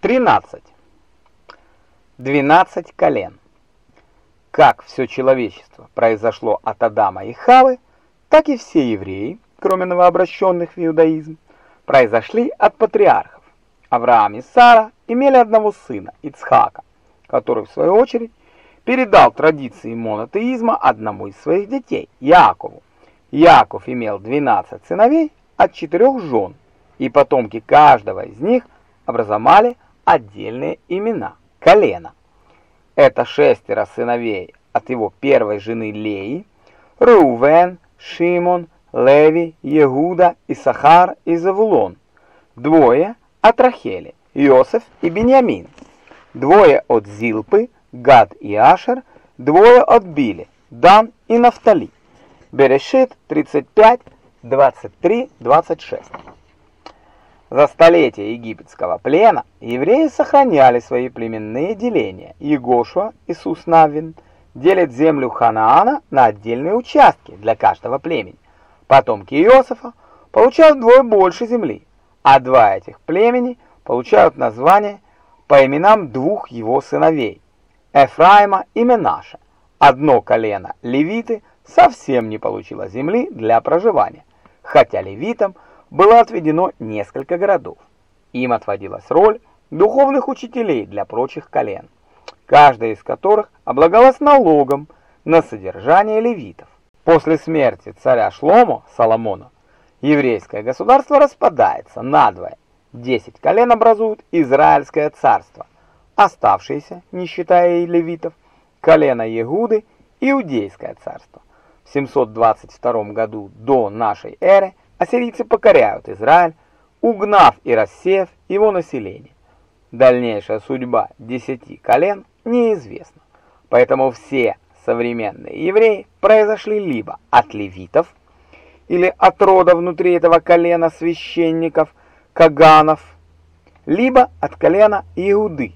13. 12 колен. Как все человечество произошло от Адама и Хавы, так и все евреи, кроме новообращенных в иудаизм, произошли от патриархов. Авраам и Сара имели одного сына, Ицхака, который, в свою очередь, передал традиции монотеизма одному из своих детей, Якову. Яков имел 12 сыновей от четырех жен, и потомки каждого из них образовали отдельные имена – колено. Это шестеро сыновей от его первой жены Леи, Рувен, Шимон, Леви, Егуда, Исахар и Завулон. Двое от Рахели, Иосиф и Беньямин. Двое от Зилпы, Гад и Ашер. Двое от Били, Дан и Нафтали. Берешит 35, 23, 26. За столетия египетского плена евреи сохраняли свои племенные деления. Егошуа, Иисус Навин, делит землю Ханаана на отдельные участки для каждого племени. Потомки Иосифа получают вдвое больше земли, а два этих племени получают название по именам двух его сыновей – Эфраима и Менаша. Одно колено, левиты, совсем не получило земли для проживания, хотя левитам – было отведено несколько городов. Им отводилась роль духовных учителей для прочих колен, каждая из которых облагалась налогом на содержание левитов. После смерти царя Шломо, Соломона, еврейское государство распадается надвое. Десять колен образуют Израильское царство, оставшиеся, не считая и левитов, колено Егуды, Иудейское царство. В 722 году до нашей эры ассирийцы покоряют Израиль, угнав и рассеяв его население. Дальнейшая судьба десяти колен неизвестна, поэтому все современные евреи произошли либо от левитов, или от рода внутри этого колена священников, каганов, либо от колена Иуды,